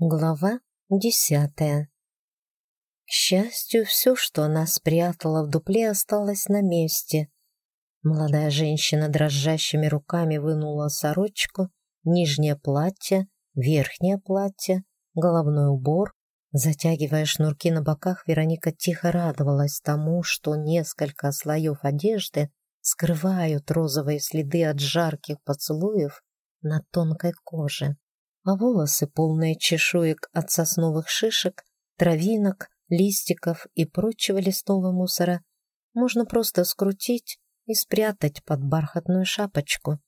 Глава десятая К счастью, все, что она спрятала в дупле, осталось на месте. Молодая женщина дрожащими руками вынула сорочку, нижнее платье, верхнее платье, головной убор. Затягивая шнурки на боках, Вероника тихо радовалась тому, что несколько слоев одежды скрывают розовые следы от жарких поцелуев на тонкой коже а волосы, полные чешуек от сосновых шишек, травинок, листиков и прочего лесного мусора, можно просто скрутить и спрятать под бархатную шапочку.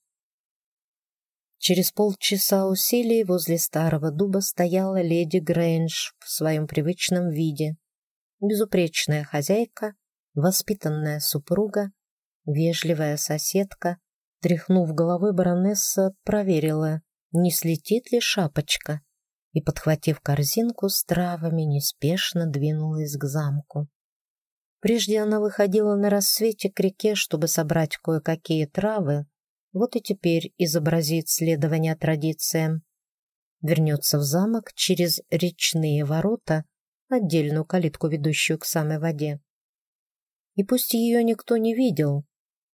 Через полчаса усилий возле старого дуба стояла леди Грэндж в своем привычном виде. Безупречная хозяйка, воспитанная супруга, вежливая соседка. Тряхнув головой, баронесса проверила, не слетит ли шапочка, и, подхватив корзинку с травами, неспешно двинулась к замку. Прежде она выходила на рассвете к реке, чтобы собрать кое-какие травы, вот и теперь изобразит следование традициям. Вернется в замок через речные ворота, отдельную калитку, ведущую к самой воде. И пусть ее никто не видел,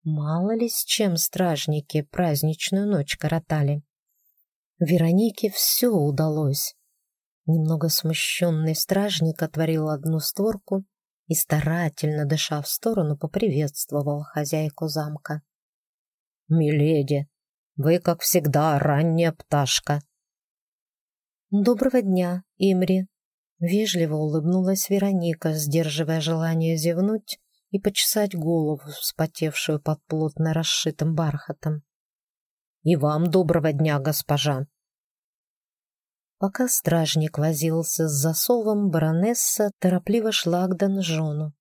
мало ли с чем стражники праздничную ночь коротали. Веронике все удалось. Немного смущенный стражник отворил одну створку и, старательно дыша в сторону, поприветствовал хозяйку замка. «Миледи, вы, как всегда, ранняя пташка». «Доброго дня, Имри!» Вежливо улыбнулась Вероника, сдерживая желание зевнуть и почесать голову, вспотевшую под плотно расшитым бархатом. «И вам доброго дня, госпожа!» Пока стражник возился с засовом, баронесса торопливо шла к донжону.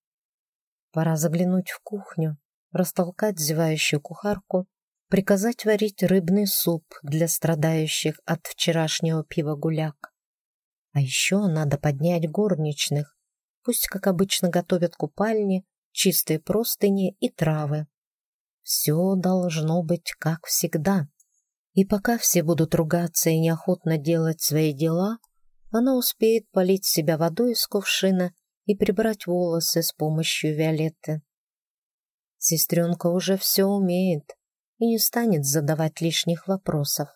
Пора заглянуть в кухню, растолкать зевающую кухарку, приказать варить рыбный суп для страдающих от вчерашнего пива гуляк. А еще надо поднять горничных, пусть, как обычно, готовят купальни, чистые простыни и травы. Все должно быть как всегда. И пока все будут ругаться и неохотно делать свои дела, она успеет полить себя водой из кувшина и прибрать волосы с помощью Виолетты. Сестренка уже все умеет и не станет задавать лишних вопросов.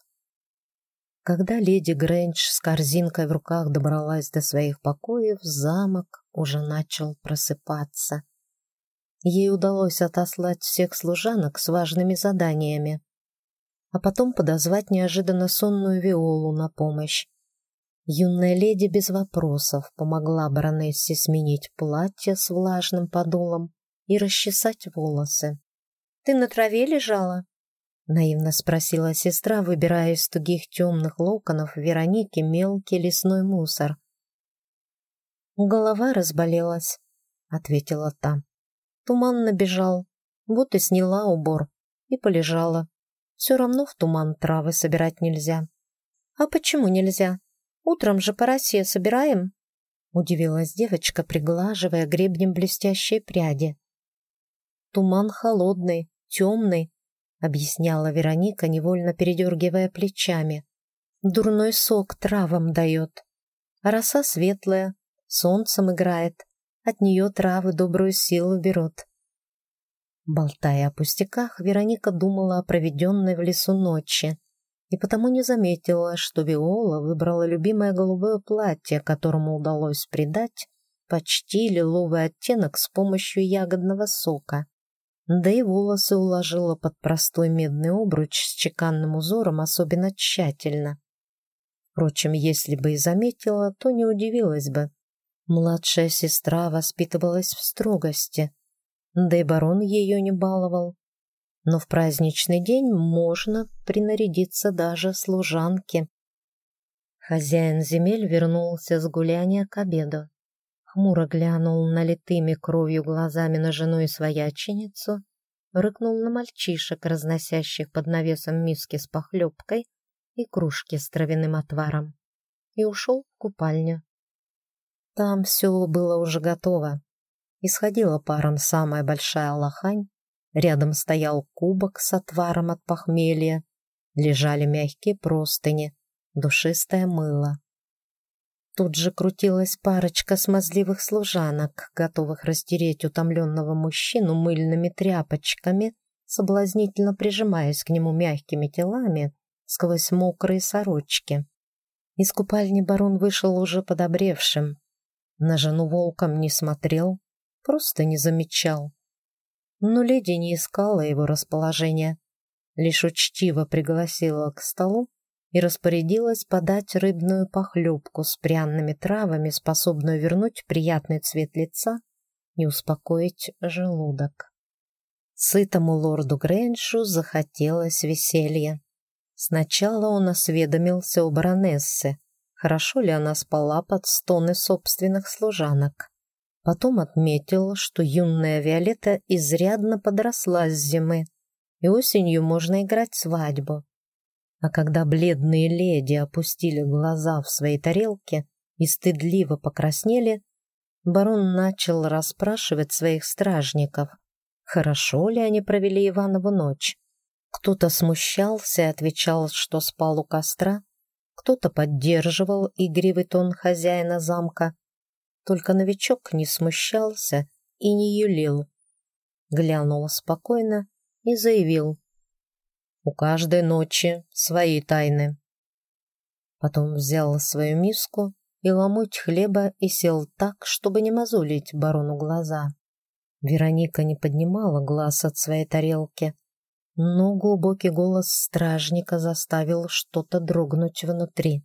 Когда леди Грэндж с корзинкой в руках добралась до своих покоев, замок уже начал просыпаться. Ей удалось отослать всех служанок с важными заданиями а потом подозвать неожиданно сонную Виолу на помощь. Юная леди без вопросов помогла баронессе сменить платье с влажным подолом и расчесать волосы. «Ты на траве лежала?» — наивно спросила сестра, выбирая из тугих темных локонов Вероники мелкий лесной мусор. «Голова разболелась», — ответила та. Туман набежал, вот и сняла убор и полежала. Все равно в туман травы собирать нельзя. А почему нельзя? Утром же по собираем? Удивилась девочка, приглаживая гребнем блестящие пряди. Туман холодный, темный, объясняла Вероника, невольно передергивая плечами. Дурной сок травам дает. А роса светлая, солнцем играет. От нее травы добрую силу берут. Болтая о пустяках, Вероника думала о проведенной в лесу ночи и потому не заметила, что Виола выбрала любимое голубое платье, которому удалось придать почти лиловый оттенок с помощью ягодного сока. Да и волосы уложила под простой медный обруч с чеканным узором особенно тщательно. Впрочем, если бы и заметила, то не удивилась бы. Младшая сестра воспитывалась в строгости, да и барон ее не баловал. Но в праздничный день можно принарядиться даже служанке. Хозяин земель вернулся с гуляния к обеду. Хмуро глянул налитыми кровью глазами на жену и свояченицу, рыкнул на мальчишек, разносящих под навесом миски с похлебкой и кружки с травяным отваром, и ушел в купальню. Там все было уже готово. Исходила паром самая большая лохань, рядом стоял кубок с отваром от похмелья, лежали мягкие простыни, душистое мыло. Тут же крутилась парочка смазливых служанок, готовых растереть утомленного мужчину мыльными тряпочками, соблазнительно прижимаясь к нему мягкими телами сквозь мокрые сорочки. Из купальни барон вышел уже подобревшим. На жену волком не смотрел, просто не замечал. Но леди не искала его расположения, лишь учтиво пригласила к столу и распорядилась подать рыбную похлебку с пряными травами, способную вернуть приятный цвет лица и успокоить желудок. Сытому лорду Грэншу захотелось веселья. Сначала он осведомился у баронессы, хорошо ли она спала под стоны собственных служанок. Потом отметил, что юная Виолетта изрядно подросла с зимы, и осенью можно играть свадьбу. А когда бледные леди опустили глаза в свои тарелки и стыдливо покраснели, барон начал расспрашивать своих стражников, хорошо ли они провели Иванову ночь. Кто-то смущался и отвечал, что спал у костра, кто-то поддерживал игривый тон хозяина замка. Только новичок не смущался и не юлил. Глянул спокойно и заявил. У каждой ночи свои тайны. Потом взял свою миску и ломоть хлеба и сел так, чтобы не мозолить барону глаза. Вероника не поднимала глаз от своей тарелки, но глубокий голос стражника заставил что-то дрогнуть внутри.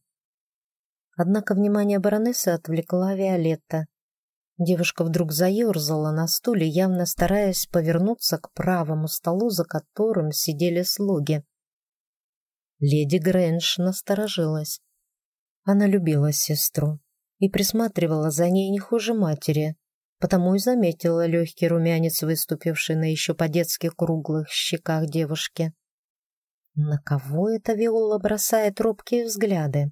Однако внимание баронессы отвлекла Виолетта. Девушка вдруг заерзала на стуле, явно стараясь повернуться к правому столу, за которым сидели слуги. Леди Грэндж насторожилась. Она любила сестру и присматривала за ней не хуже матери, потому и заметила легкий румянец, выступивший на еще по-детски круглых щеках девушки. На кого эта Виола бросает робкие взгляды?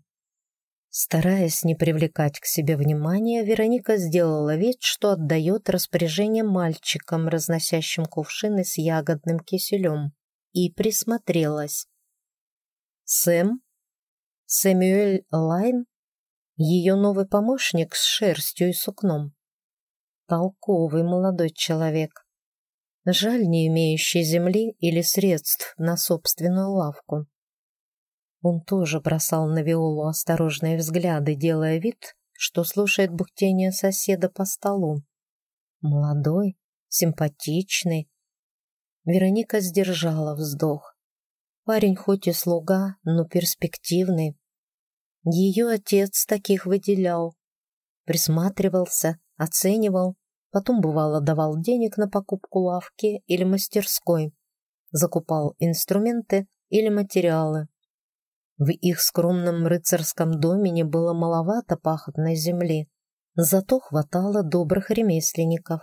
Стараясь не привлекать к себе внимания, Вероника сделала вид, что отдает распоряжение мальчикам, разносящим кувшины с ягодным киселем, и присмотрелась. Сэм? Сэмюэль Лайн? Ее новый помощник с шерстью и сукном. Толковый молодой человек. Жаль, не имеющий земли или средств на собственную лавку. Он тоже бросал на Виолу осторожные взгляды, делая вид, что слушает бухтение соседа по столу. Молодой, симпатичный. Вероника сдержала вздох. Парень хоть и слуга, но перспективный. Ее отец таких выделял. Присматривался, оценивал, потом бывало давал денег на покупку лавки или мастерской, закупал инструменты или материалы. В их скромном рыцарском доме не было маловато пахотной земли, зато хватало добрых ремесленников.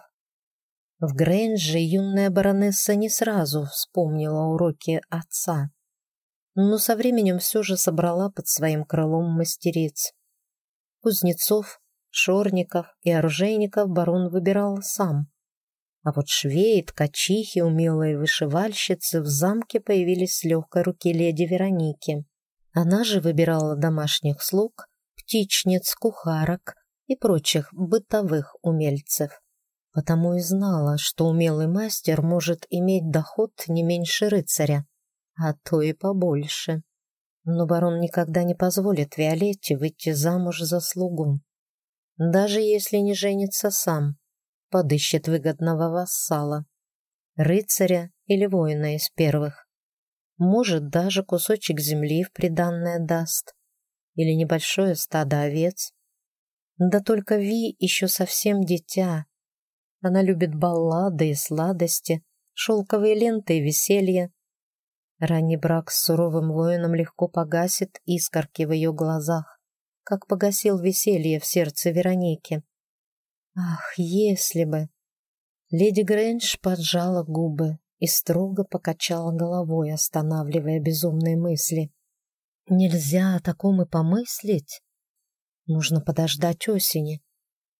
В Грэнже юная баронесса не сразу вспомнила уроки отца, но со временем все же собрала под своим крылом мастериц. Кузнецов, шорников и оружейников барон выбирал сам. А вот швеи, ткачихи, умелые вышивальщицы в замке появились с легкой руки леди Вероники. Она же выбирала домашних слуг, птичниц, кухарок и прочих бытовых умельцев. Потому и знала, что умелый мастер может иметь доход не меньше рыцаря, а то и побольше. Но барон никогда не позволит Виолетте выйти замуж за слугу. Даже если не женится сам, подыщет выгодного вассала, рыцаря или воина из первых. Может, даже кусочек земли в приданное даст. Или небольшое стадо овец. Да только Ви еще совсем дитя. Она любит баллады и сладости, шелковые ленты и веселье. Ранний брак с суровым воином легко погасит искорки в ее глазах, как погасил веселье в сердце Вероники. Ах, если бы! Леди Грэндж поджала губы и строго покачала головой, останавливая безумные мысли. Нельзя о таком и помыслить. Нужно подождать осени,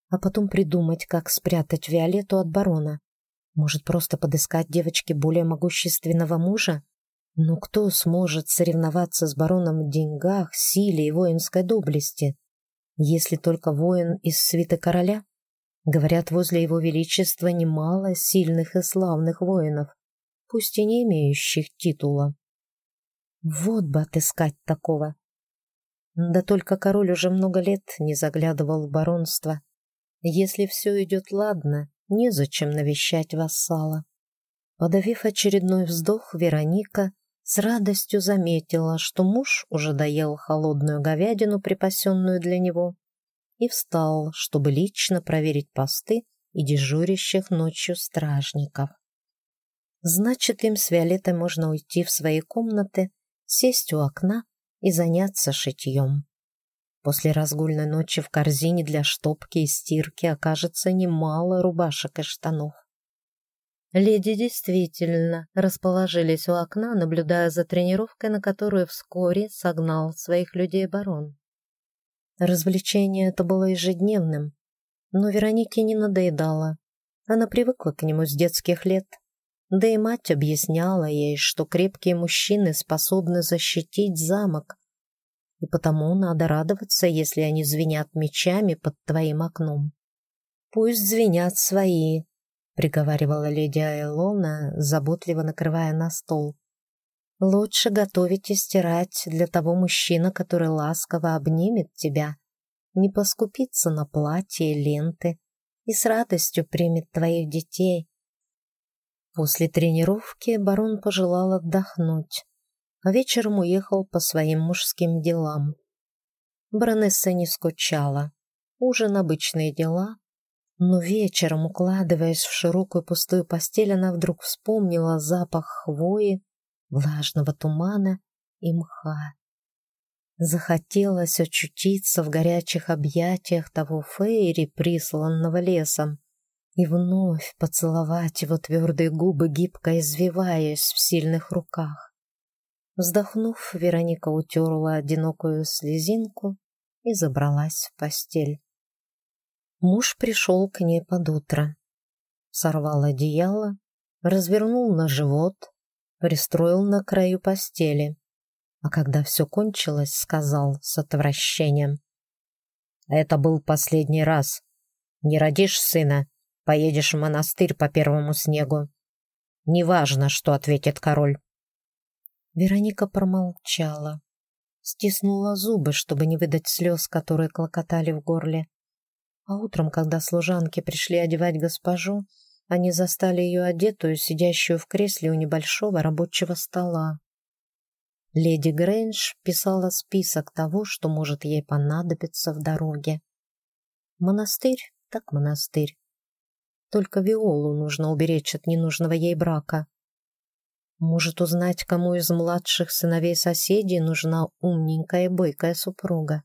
а потом придумать, как спрятать Виолетту от барона. Может, просто подыскать девочке более могущественного мужа? Но кто сможет соревноваться с бароном в деньгах, силе и воинской доблести? Если только воин из свиты короля, говорят, возле его величества немало сильных и славных воинов, пусть и не имеющих титула. Вот бы отыскать такого. Да только король уже много лет не заглядывал в баронство. Если все идет ладно, незачем навещать вассала. Подавив очередной вздох, Вероника с радостью заметила, что муж уже доел холодную говядину, припасенную для него, и встал, чтобы лично проверить посты и дежурящих ночью стражников. Значит, им с Виолеттой можно уйти в свои комнаты, сесть у окна и заняться шитьем. После разгульной ночи в корзине для штопки и стирки окажется немало рубашек и штанов. Леди действительно расположились у окна, наблюдая за тренировкой, на которую вскоре согнал своих людей барон. Развлечение это было ежедневным, но Веронике не надоедало. Она привыкла к нему с детских лет. Да и мать объясняла ей, что крепкие мужчины способны защитить замок, и потому надо радоваться, если они звенят мечами под твоим окном. Пусть звенят свои, приговаривала леди Айлона, заботливо накрывая на стол. Лучше готовить и стирать для того мужчины, который ласково обнимет тебя, не поскупится на платье и ленты и с радостью примет твоих детей. После тренировки барон пожелал отдохнуть, а вечером уехал по своим мужским делам. Баронесса не скучала. Ужин, обычные дела, но вечером, укладываясь в широкую пустую постель, она вдруг вспомнила запах хвои, влажного тумана и мха. Захотелось очутиться в горячих объятиях того Фейри, присланного лесом, и вновь поцеловать его твердые губы, гибко извиваясь в сильных руках. Вздохнув, Вероника утерла одинокую слезинку и забралась в постель. Муж пришел к ней под утро. Сорвал одеяло, развернул на живот, пристроил на краю постели. А когда все кончилось, сказал с отвращением. «Это был последний раз. Не родишь сына, поедешь в монастырь по первому снегу. Неважно, что ответит король». Вероника промолчала, стиснула зубы, чтобы не выдать слез, которые клокотали в горле. А утром, когда служанки пришли одевать госпожу, они застали ее одетую, сидящую в кресле у небольшого рабочего стола. Леди Грэндж писала список того, что может ей понадобиться в дороге. Монастырь так монастырь. Только Виолу нужно уберечь от ненужного ей брака. Может узнать, кому из младших сыновей соседей нужна умненькая и бойкая супруга.